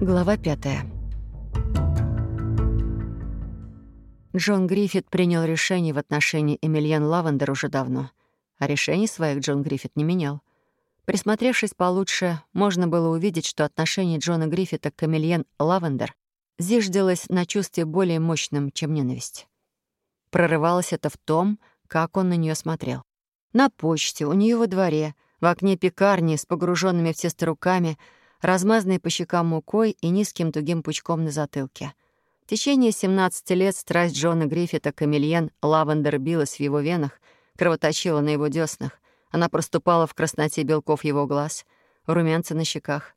Глава пятая. Джон Гриффит принял решение в отношении Эмильян Лавендер уже давно, а решений своих Джон Гриффит не менял. Присмотревшись получше, можно было увидеть, что отношение Джона Гриффита к Эмильян Лавендер зиждилось на чувстве более мощном, чем ненависть. Прорывалось это в том, как он на нее смотрел. На почте, у нее во дворе, в окне пекарни с погруженными в тесто руками — размазанной по щекам мукой и низким тугим пучком на затылке. В течение 17 лет страсть Джона Гриффита к Эмильен Лавендер билась в его венах, кровоточила на его деснах. Она проступала в красноте белков его глаз, румянца на щеках.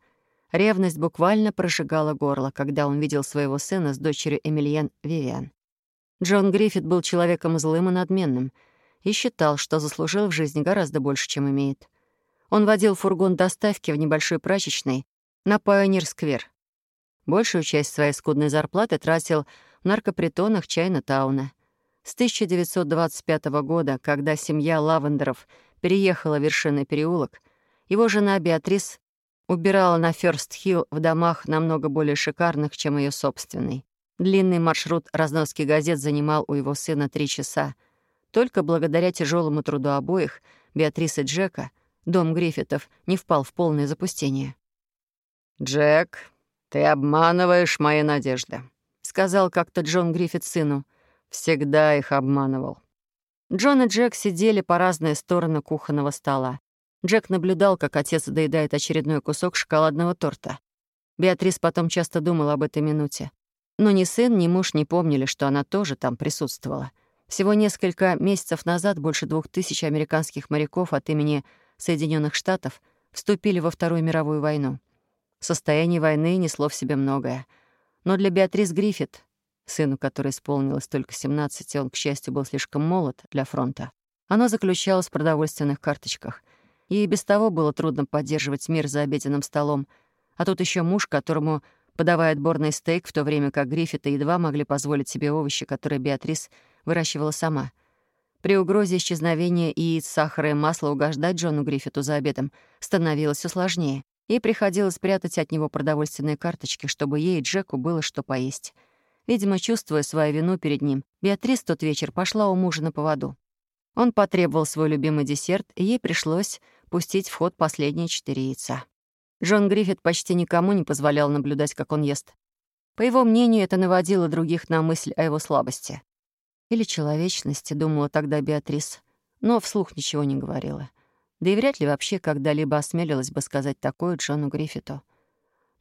Ревность буквально прожигала горло, когда он видел своего сына с дочерью Эмильен Вивиан. Джон Гриффит был человеком злым и надменным и считал, что заслужил в жизни гораздо больше, чем имеет. Он водил фургон доставки в небольшой прачечной на Пайонир-сквер. Большую часть своей скудной зарплаты тратил в наркопритонах Чайна-тауна. С 1925 года, когда семья Лавендеров переехала в Вершинный переулок, его жена Беатрис убирала на Фёрст-Хилл в домах намного более шикарных, чем ее собственный. Длинный маршрут разноски газет занимал у его сына три часа. Только благодаря тяжелому труду обоих, Беатрис и Джека, дом Гриффитов не впал в полное запустение. «Джек, ты обманываешь мои надежды», — сказал как-то Джон Гриффит сыну. «Всегда их обманывал». Джон и Джек сидели по разные стороны кухонного стола. Джек наблюдал, как отец доедает очередной кусок шоколадного торта. Беатрис потом часто думала об этой минуте. Но ни сын, ни муж не помнили, что она тоже там присутствовала. Всего несколько месяцев назад больше двух тысяч американских моряков от имени Соединенных Штатов вступили во Вторую мировую войну. Состояние войны несло в себе многое. Но для Беатрис Гриффит, сыну которой исполнилось только 17, и он, к счастью, был слишком молод для фронта, оно заключалось в продовольственных карточках. Ей без того было трудно поддерживать мир за обеденным столом, а тут еще муж, которому подавая отборный стейк, в то время как Гриффиты едва могли позволить себе овощи, которые Беатрис выращивала сама. При угрозе исчезновения яиц, сахара и масла угождать Джону Гриффиту за обедом становилось все сложнее. Ей приходилось прятать от него продовольственные карточки, чтобы ей и Джеку было что поесть. Видимо, чувствуя свою вину перед ним, Беатрис тот вечер пошла у мужа на поводу. Он потребовал свой любимый десерт, и ей пришлось пустить в ход последние четыре яйца. Джон Гриффит почти никому не позволял наблюдать, как он ест. По его мнению, это наводило других на мысль о его слабости. Или человечности, думала тогда Беатрис, но вслух ничего не говорила да и вряд ли вообще когда-либо осмелилась бы сказать такое Джону Гриффиту.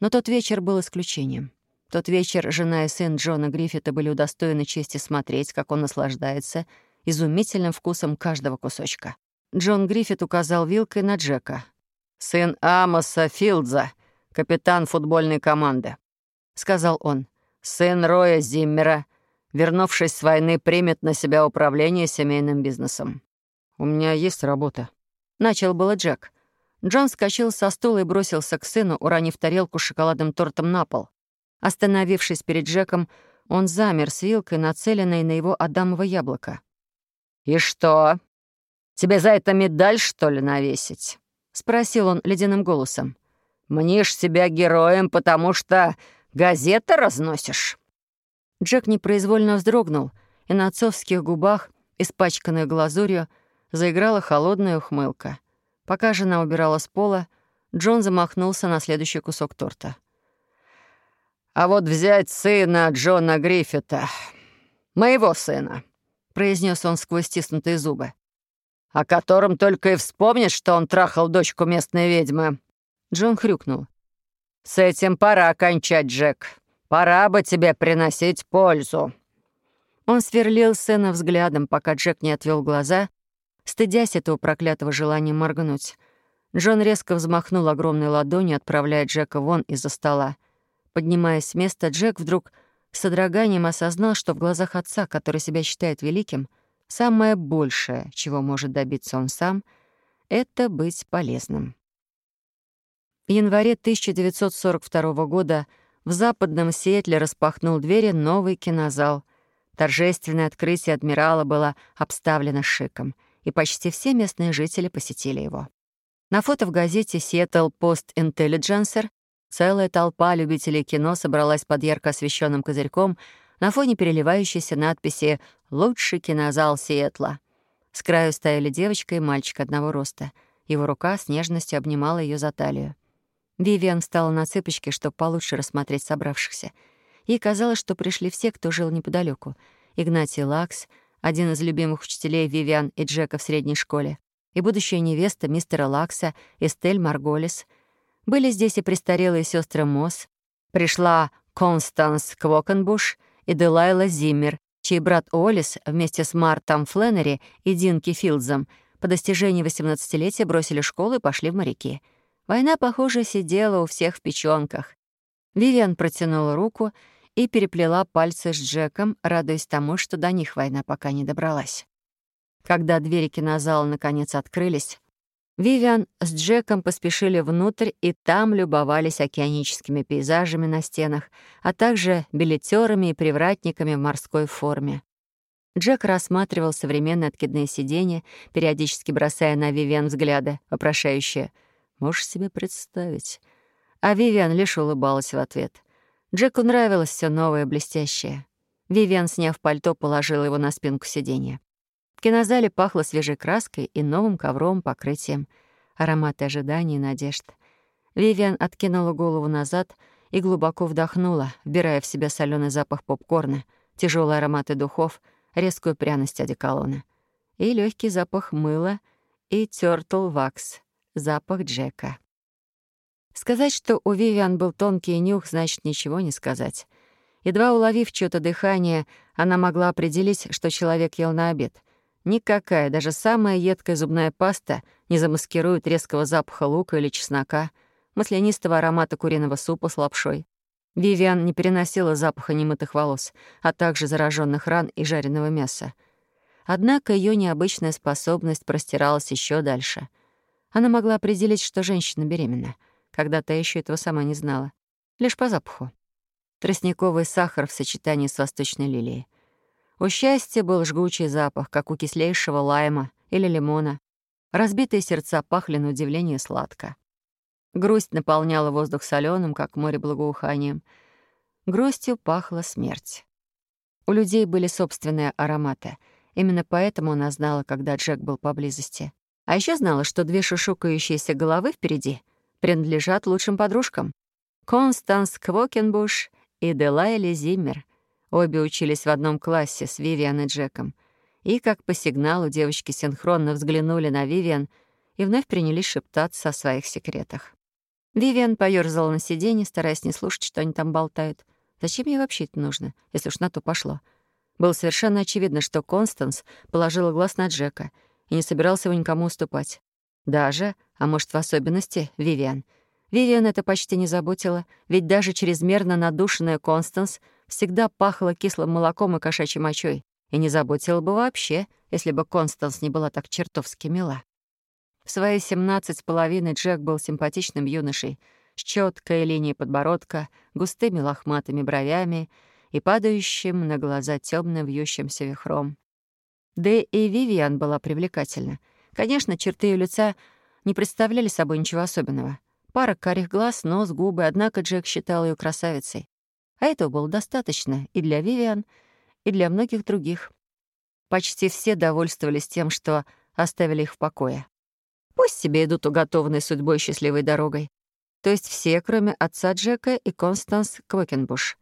Но тот вечер был исключением. Тот вечер жена и сын Джона Гриффита были удостоены чести смотреть, как он наслаждается изумительным вкусом каждого кусочка. Джон Гриффит указал вилкой на Джека. «Сын Амоса Филдза, капитан футбольной команды», — сказал он. «Сын Роя Зиммера, вернувшись с войны, примет на себя управление семейным бизнесом. У меня есть работа», Начал было Джек. Джон скачал со стула и бросился к сыну, уронив тарелку с шоколадным тортом на пол. Остановившись перед Джеком, он замер с вилкой, нацеленной на его адамово яблоко. «И что? Тебе за это медаль, что ли, навесить?» — спросил он ледяным голосом. «Мнишь себя героем, потому что газеты разносишь?» Джек непроизвольно вздрогнул, и на отцовских губах, испачканных глазурью, заиграла холодная ухмылка. Пока жена убирала с пола, Джон замахнулся на следующий кусок торта. «А вот взять сына Джона Гриффита, моего сына», — произнес он сквозь стиснутые зубы, «о котором только и вспомнишь, что он трахал дочку местной ведьмы». Джон хрюкнул. «С этим пора кончать, Джек. Пора бы тебе приносить пользу». Он сверлил сына взглядом, пока Джек не отвел глаза стыдясь этого проклятого желания моргнуть. Джон резко взмахнул огромной ладонью, отправляя Джека вон из-за стола. Поднимаясь с места, Джек вдруг с содроганием осознал, что в глазах отца, который себя считает великим, самое большее, чего может добиться он сам, — это быть полезным. В январе 1942 года в западном Сиэтле распахнул двери новый кинозал. Торжественное открытие адмирала было обставлено шиком — и почти все местные жители посетили его. На фото в газете Seattle Post Intelligencer Целая толпа любителей кино собралась под ярко освещенным козырьком на фоне переливающейся надписи «Лучший кинозал Сиэтла». С краю стояли девочка и мальчик одного роста. Его рука с нежностью обнимала ее за талию. Вивиан встала на цыпочки, чтобы получше рассмотреть собравшихся. Ей казалось, что пришли все, кто жил неподалеку. Игнатий Лакс, один из любимых учителей Вивиан и Джека в средней школе, и будущая невеста мистера Лакса, Эстель Марголис — были здесь и престарелые сестры Мосс, пришла Констанс Квокенбуш и Делайла Зиммер, чей брат Олис вместе с Мартом Фленнери и Динки Филдзом по достижении 18-летия бросили школу и пошли в моряки. Война, похоже, сидела у всех в печёнках. Вивиан протянула руку и переплела пальцы с Джеком, радуясь тому, что до них война пока не добралась. Когда двери кинозала наконец открылись, Вивиан с Джеком поспешили внутрь и там любовались океаническими пейзажами на стенах, а также билетерами и привратниками в морской форме. Джек рассматривал современные откидные сиденья, периодически бросая на Вивиан взгляды, вопрошающие «Можешь себе представить?» А Вивиан лишь улыбалась в ответ. Джеку нравилось все новое, блестящее. Вивиан, сняв пальто, положила его на спинку сиденья. В кинозале пахло свежей краской и новым ковровым покрытием. Ароматы ожидания и надежд. Вивиан откинула голову назад и глубоко вдохнула, вбирая в себя соленый запах попкорна, тяжелые ароматы духов, резкую пряность одеколона. И легкий запах мыла и тёртл вакс, запах Джека. Сказать, что у Вивиан был тонкий нюх, значит ничего не сказать. Едва уловив чьё-то дыхание, она могла определить, что человек ел на обед — Никакая, даже самая едкая зубная паста не замаскирует резкого запаха лука или чеснока, маслянистого аромата куриного супа с лапшой. Вивиан не переносила запаха немытых волос, а также зараженных ран и жареного мяса. Однако ее необычная способность простиралась еще дальше. Она могла определить, что женщина беременна, когда та еще этого сама не знала. Лишь по запаху. Тростниковый сахар в сочетании с восточной лилией — у счастья был жгучий запах, как у кислейшего лайма или лимона. Разбитые сердца пахли на удивление сладко. Грусть наполняла воздух соленым, как море благоуханием. Грустью пахла смерть. У людей были собственные ароматы. Именно поэтому она знала, когда Джек был поблизости. А еще знала, что две шушукающиеся головы впереди принадлежат лучшим подружкам — Констанс Квокенбуш и Делайли Зиммер — Обе учились в одном классе с Вивиан и Джеком. И, как по сигналу, девочки синхронно взглянули на Вивиан и вновь принялись шептаться о своих секретах. Вивиан поёрзала на сиденье, стараясь не слушать, что они там болтают. Зачем ей вообще это нужно, если уж на то пошло? Было совершенно очевидно, что Констанс положила глаз на Джека и не собирался его никому уступать. Даже, а может, в особенности, Вивиан. Вивиан это почти не заботило, ведь даже чрезмерно надушенная Констанс — всегда пахло кислым молоком и кошачьей мочой, и не заботила бы вообще, если бы Констанс не была так чертовски мила. В свои семнадцать с половиной Джек был симпатичным юношей, с четкой линией подбородка, густыми лохматыми бровями и падающим на глаза темным вьющимся вихром. Да и Вивиан была привлекательна. Конечно, черты ее лица не представляли собой ничего особенного. Пара карих глаз, нос, губы, однако Джек считал ее красавицей. А этого было достаточно и для Вивиан, и для многих других. Почти все довольствовались тем, что оставили их в покое. Пусть себе идут уготованной судьбой счастливой дорогой. То есть все, кроме отца Джека и Констанс Квокенбуш.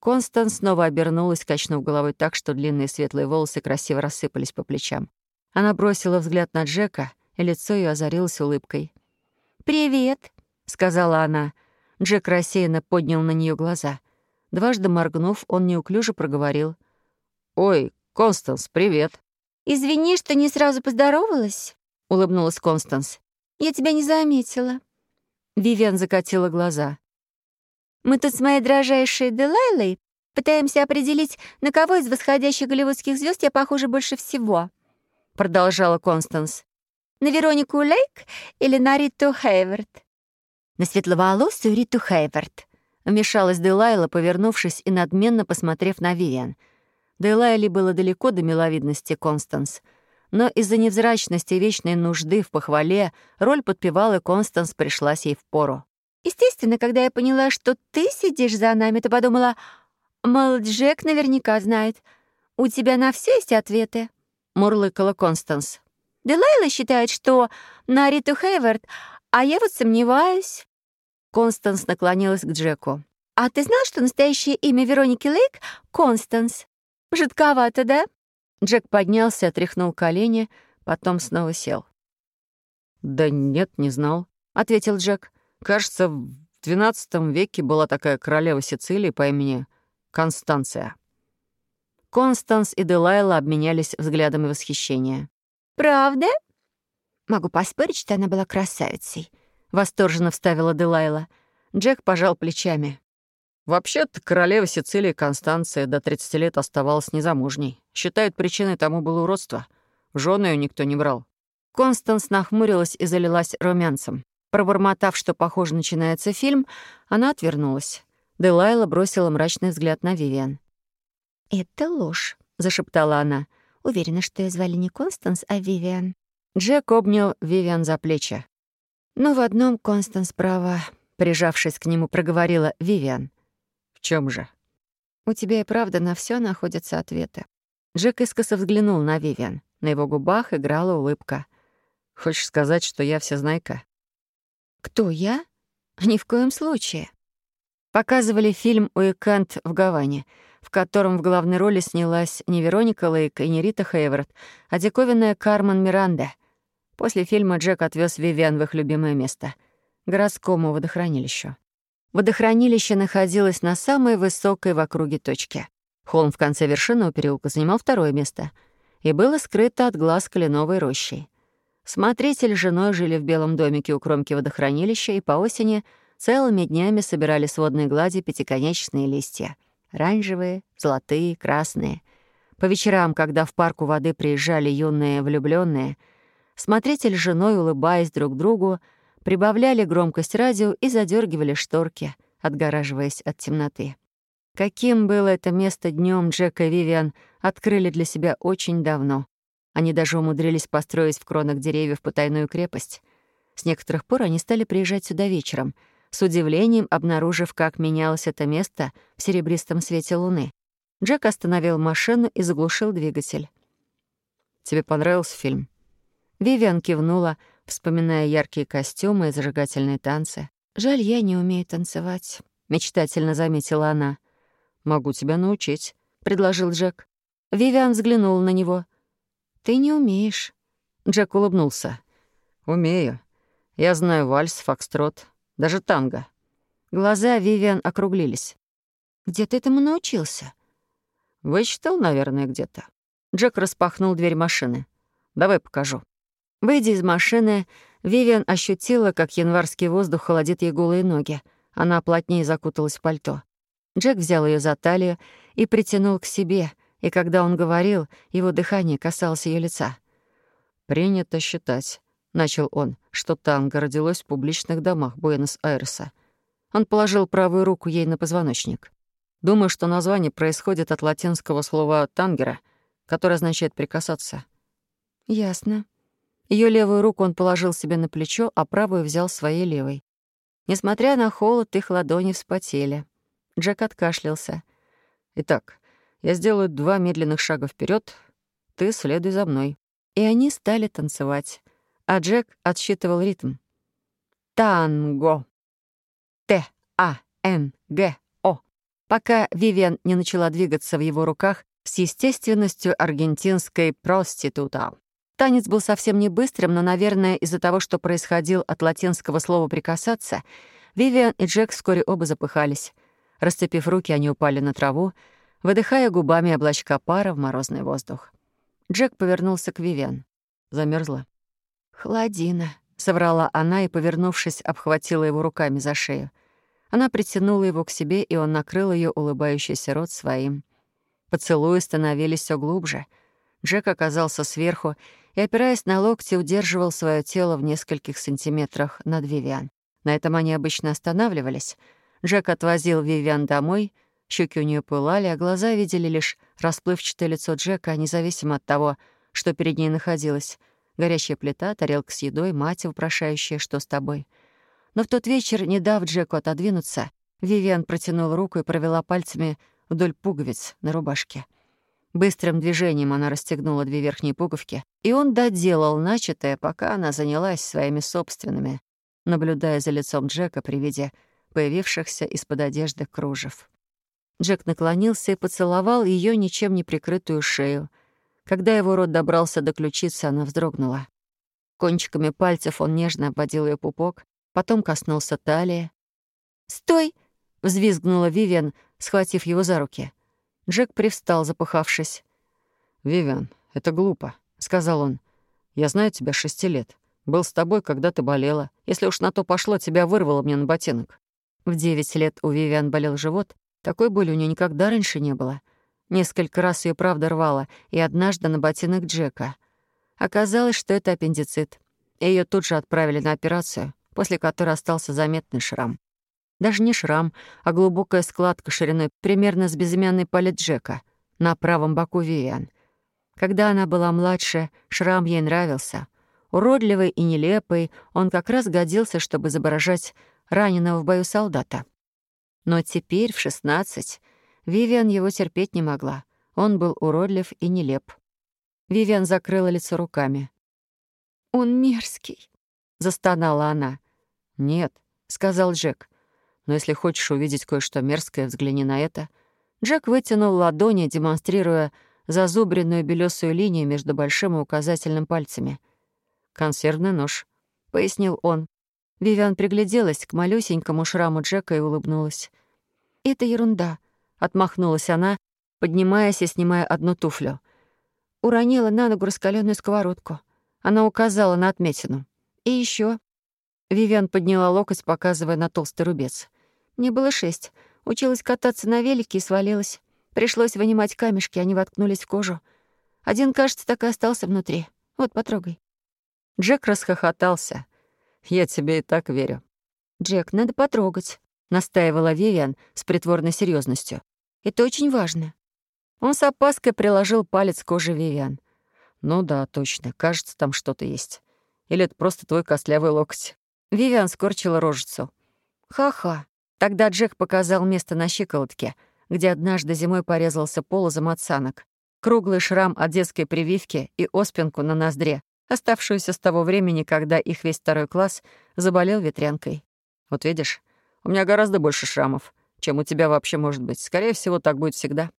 Констанс снова обернулась, качнув головой так, что длинные светлые волосы красиво рассыпались по плечам. Она бросила взгляд на Джека, и лицо ее озарилось улыбкой. «Привет», — сказала она, — Джек рассеянно поднял на нее глаза. Дважды моргнув, он неуклюже проговорил. «Ой, Констанс, привет!» «Извини, что не сразу поздоровалась», — улыбнулась Констанс. «Я тебя не заметила». Вивиан закатила глаза. «Мы тут с моей дрожайшей Делайлой пытаемся определить, на кого из восходящих голливудских звезд я похожа больше всего», — продолжала Констанс. «На Веронику Лейк или на Риту Хейвард?» на светловолосую Риту Хейвард. Вмешалась Делайла, повернувшись и надменно посмотрев на Вивиан. Делайле было далеко до миловидности Констанс, но из-за невзрачности и вечной нужды в похвале роль подпевалы Констанс пришлась ей в пору. Естественно, когда я поняла, что ты сидишь за нами, то подумала, мол, Джек наверняка знает. У тебя на все есть ответы. Мурлыкала Констанс. Делайла считает, что на Риту Хейвард, а я вот сомневаюсь. Констанс наклонилась к Джеку. «А ты знал, что настоящее имя Вероники Лейк — Констанс? Жутковато, да?» Джек поднялся, отряхнул колени, потом снова сел. «Да нет, не знал», — ответил Джек. «Кажется, в XII веке была такая королева Сицилии по имени Констанция». Констанс и Делайла обменялись взглядами восхищения. «Правда?» «Могу поспорить, что она была красавицей», — восторженно вставила Делайла. Джек пожал плечами. Вообще-то королева Сицилии Констанция до 30 лет оставалась незамужней. Считают, причиной тому было уродство. Жены ее никто не брал. Констанс нахмурилась и залилась румянцем. Пробормотав, что, похоже, начинается фильм, она отвернулась. Делайла бросила мрачный взгляд на Вивиан. «Это ложь», — зашептала она. «Уверена, что ее звали не Констанс, а Вивиан». Джек обнял Вивиан за плечи. «Но в одном Констанс права», — прижавшись к нему, проговорила Вивиан. «В чем же?» «У тебя и правда на все находятся ответы». Джек искоса взглянул на Вивиан. На его губах играла улыбка. «Хочешь сказать, что я всезнайка?» «Кто я? Ни в коем случае». Показывали фильм «Уикенд в Гаване», в котором в главной роли снялась не Вероника Лейк и не Рита Хейворт, а диковинная Кармен Миранда. После фильма Джек отвез Вивиан в их любимое место — городскому водохранилищу. Водохранилище находилось на самой высокой в округе точке. Холм в конце вершинного переулка занимал второе место и было скрыто от глаз кленовой рощей. Смотритель с женой жили в белом домике у кромки водохранилища и по осени целыми днями собирали с водной глади пятиконечные листья. Оранжевые, золотые, красные. По вечерам, когда в парк у воды приезжали юные влюбленные, смотритель с женой, улыбаясь друг другу, прибавляли громкость радио и задергивали шторки, отгораживаясь от темноты. Каким было это место днем, Джек и Вивиан открыли для себя очень давно. Они даже умудрились построить в кронах деревьев потайную крепость. С некоторых пор они стали приезжать сюда вечером, с удивлением обнаружив, как менялось это место в серебристом свете луны. Джек остановил машину и заглушил двигатель. «Тебе понравился фильм?» Вивиан кивнула, вспоминая яркие костюмы и зажигательные танцы. «Жаль, я не умею танцевать», — мечтательно заметила она. «Могу тебя научить», — предложил Джек. Вивиан взглянул на него. «Ты не умеешь». Джек улыбнулся. «Умею. Я знаю вальс, фокстрот, даже танго». Глаза Вивиан округлились. «Где ты этому научился?» «Вычитал, наверное, где-то». Джек распахнул дверь машины. «Давай покажу». Выйдя из машины, Вивиан ощутила, как январский воздух холодит ей голые ноги. Она плотнее закуталась в пальто. Джек взял ее за талию и притянул к себе, и когда он говорил, его дыхание касалось ее лица. «Принято считать», — начал он, «что танго родилось в публичных домах Буэнос-Айреса». Он положил правую руку ей на позвоночник. Думаю, что название происходит от латинского слова «тангера», которое означает «прикасаться». «Ясно», ее левую руку он положил себе на плечо, а правую взял своей левой. Несмотря на холод, их ладони вспотели. Джек откашлялся. «Итак, я сделаю два медленных шага вперед. Ты следуй за мной». И они стали танцевать. А Джек отсчитывал ритм. «Танго». Т-А-Н-Г-О. Пока Вивиан не начала двигаться в его руках с естественностью аргентинской проститута. Танец был совсем не быстрым, но, наверное, из-за того, что происходил от латинского слова «прикасаться», Вивиан и Джек вскоре оба запыхались. Расцепив руки, они упали на траву, выдыхая губами облачка пара в морозный воздух. Джек повернулся к Вивиан. Замерзла. «Холодина», — соврала она и, повернувшись, обхватила его руками за шею. Она притянула его к себе, и он накрыл ее улыбающийся рот своим. Поцелуи становились все глубже. Джек оказался сверху и, опираясь на локти, удерживал свое тело в нескольких сантиметрах над Вивиан. На этом они обычно останавливались. Джек отвозил Вивиан домой, щеки у нее пылали, а глаза видели лишь расплывчатое лицо Джека, независимо от того, что перед ней находилось. Горящая плита, тарелка с едой, мать, вопрошающая, что с тобой. Но в тот вечер, не дав Джеку отодвинуться, Вивиан протянула руку и провела пальцами вдоль пуговиц на рубашке. Быстрым движением она расстегнула две верхние пуговки, и он доделал начатое, пока она занялась своими собственными, наблюдая за лицом Джека при виде появившихся из-под одежды кружев. Джек наклонился и поцеловал ее ничем не прикрытую шею. Когда его рот добрался до ключицы, она вздрогнула. Кончиками пальцев он нежно обводил ее пупок, потом коснулся талии. «Стой!» — взвизгнула Вивиан, схватив его за руки. Джек привстал, запыхавшись. «Вивиан, это глупо», — сказал он. «Я знаю тебя шести лет. Был с тобой, когда ты болела. Если уж на то пошло, тебя вырвало мне на ботинок». В девять лет у Вивиан болел живот. Такой боли у нее никогда раньше не было. Несколько раз ее правда рвало, и однажды на ботинок Джека. Оказалось, что это аппендицит. Ее тут же отправили на операцию, после которой остался заметный шрам. Даже не шрам, а глубокая складка шириной примерно с безымянный палец Джека на правом боку Вивиан. Когда она была младше, шрам ей нравился. Уродливый и нелепый, он как раз годился, чтобы изображать раненого в бою солдата. Но теперь, в шестнадцать, Вивиан его терпеть не могла. Он был уродлив и нелеп. Вивиан закрыла лицо руками. «Он мерзкий», — застонала она. «Нет», — сказал Джек. Но если хочешь увидеть кое-что мерзкое, взгляни на это». Джек вытянул ладони, демонстрируя зазубренную белесую линию между большим и указательным пальцами. «Консервный нож», — пояснил он. Вивиан пригляделась к малюсенькому шраму Джека и улыбнулась. «Это ерунда», — отмахнулась она, поднимаясь и снимая одну туфлю. Уронила на ногу раскаленную сковородку. Она указала на отметину. «И еще. Вивиан подняла локоть, показывая на толстый рубец. Мне было шесть. Училась кататься на велике и свалилась. Пришлось вынимать камешки, они воткнулись в кожу. Один, кажется, так и остался внутри. Вот, потрогай». Джек расхохотался. «Я тебе и так верю». «Джек, надо потрогать», — настаивала Вивиан с притворной серьезностью. «Это очень важно». Он с опаской приложил палец к коже Вивиан. «Ну да, точно. Кажется, там что-то есть. Или это просто твой костлявый локоть?» Вивиан скорчила рожицу. «Ха-ха. Тогда Джек показал место на щиколотке, где однажды зимой порезался полозом от санок, круглый шрам от детской прививки и оспинку на ноздре, оставшуюся с того времени, когда их весь второй класс заболел ветрянкой. «Вот видишь, у меня гораздо больше шрамов, чем у тебя вообще может быть. Скорее всего, так будет всегда».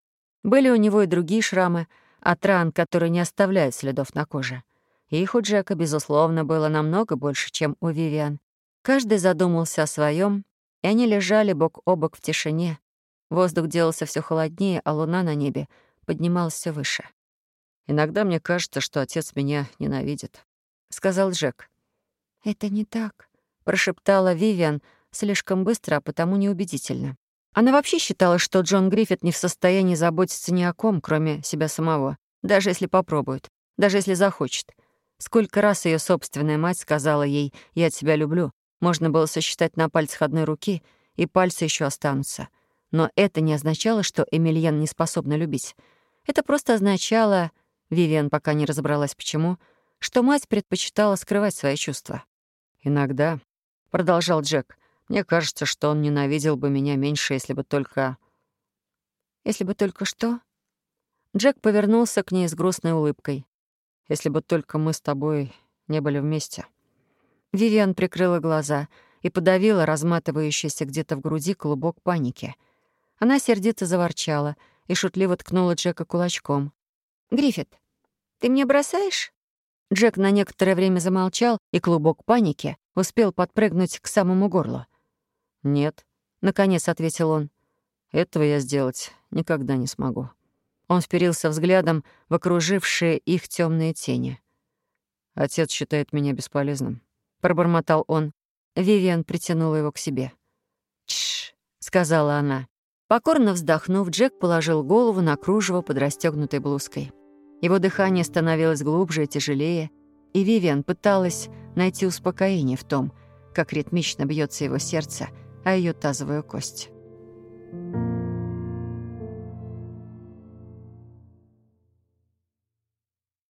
Были у него и другие шрамы от ран, которые не оставляют следов на коже. их у Джека, безусловно, было намного больше, чем у Вивиан. Каждый задумался о своем, и они лежали бок о бок в тишине. Воздух делался все холоднее, а луна на небе поднималась все выше. «Иногда мне кажется, что отец меня ненавидит», — сказал Джек. «Это не так», — прошептала Вивиан слишком быстро, а потому неубедительно. Она вообще считала, что Джон Гриффит не в состоянии заботиться ни о ком, кроме себя самого, даже если попробует, даже если захочет. Сколько раз ее собственная мать сказала ей «я тебя люблю», можно было сосчитать на пальцах одной руки, и пальцы еще останутся. Но это не означало, что Эмильен не способна любить. Это просто означало, Вивиан пока не разобралась почему, что мать предпочитала скрывать свои чувства. «Иногда», — продолжал Джек, «мне кажется, что он ненавидел бы меня меньше, если бы только...» «Если бы только что?» Джек повернулся к ней с грустной улыбкой. «Если бы только мы с тобой не были вместе». Вивиан прикрыла глаза и подавила разматывающийся где-то в груди клубок паники. Она сердито заворчала и шутливо ткнула Джека кулачком. «Гриффит, ты мне бросаешь?» Джек на некоторое время замолчал, и клубок паники успел подпрыгнуть к самому горлу. «Нет», — наконец ответил он. «Этого я сделать никогда не смогу». Он вперился взглядом в окружившие их темные тени. «Отец считает меня бесполезным. — пробормотал он. Вивиан притянула его к себе. «Тш», — сказала она. Покорно вздохнув, Джек положил голову на кружево под расстёгнутой блузкой. Его дыхание становилось глубже и тяжелее, и Вивиан пыталась найти успокоение в том, как ритмично бьется его сердце, а ее тазовую кость.